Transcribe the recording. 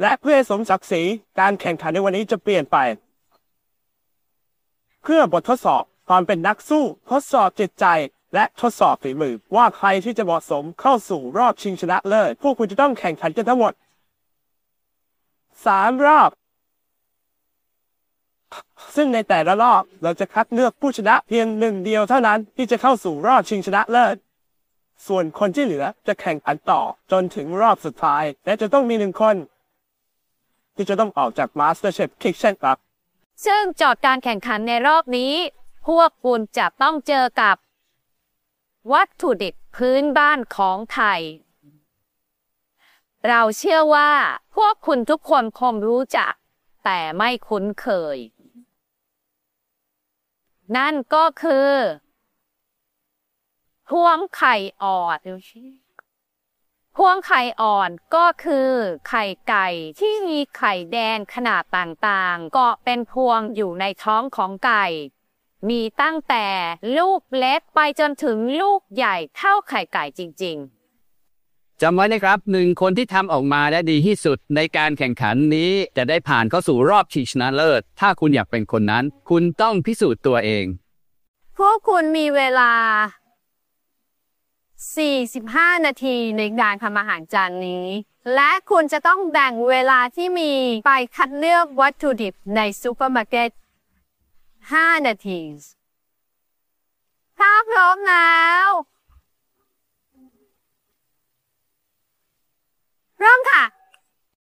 และเพื่อให้สมศักดิ์ศรีการแข่งขันในวันนี้จะเปลี่ยนไป เพื่อบททดสอบความเป็นนักสู้ทดสอบจิตใจ และทดสอบฝีมือ ว่าใครที่จะเหมาะสมเข้าสู่รอบชิงชนะเลิศพวกคุณจะต้องแข่งขันกันทั้งหมดสามรอบ ซึ่งในแต่ละรอบเราจะคัดเลือกผู้ชนะเพียงหนึ่งเดียวเท่านั้นที่จะเข้าสู่รอบชิงชนะเลิศส่วนคนที่เหลือจะแข่งขันต่อจนถึงรอบสุดท้าย และจะต้องมีหนึ่งคน ที่จะต้องออกจาก MasterChef Kitchen ครับ ซึ่งโจอดการแข่งขันในรอบนี้ พวกคุณจะต้องเจอกับ วัตถุดิบพื้นบ้านของไทย เราเชื่อว่า พวกคุณทุกคนคงรู้จัก แต่ไม่คุ้นเคย นั่นก็คือพวงไข่ออด ยวชิพวงไข่อ่อนก็คือไข่ไก่ที่มีไข่แดงขนาดต่างๆก็เป็นพวงอยู่ในท้องของไก่ มีตั้งแต่ลูกเล็กไปจนถึงลูกใหญ่เท่าไข่ไก่จริงจำไว้นะครับหนึ่งคนที่ทำออกมาได้ดีที่สุดในการแข่งขันนี้จะได้ผ่านเข้าสู่รอบชิงชนะเลิศ ถ้าคุณอยากเป็นคนนั้น คุณต้องพิสูจน์ตัวเองๆพวกคุณมีเวลา 45 นาทีในการทำอาหารจานนี้ และคุณจะต้องแบ่งเวลาที่มีไปคัดเลือกวัตถุดิบในซูเปอร์มาร์เก็ต 5 นาที ถ้าพร้อมแล้ว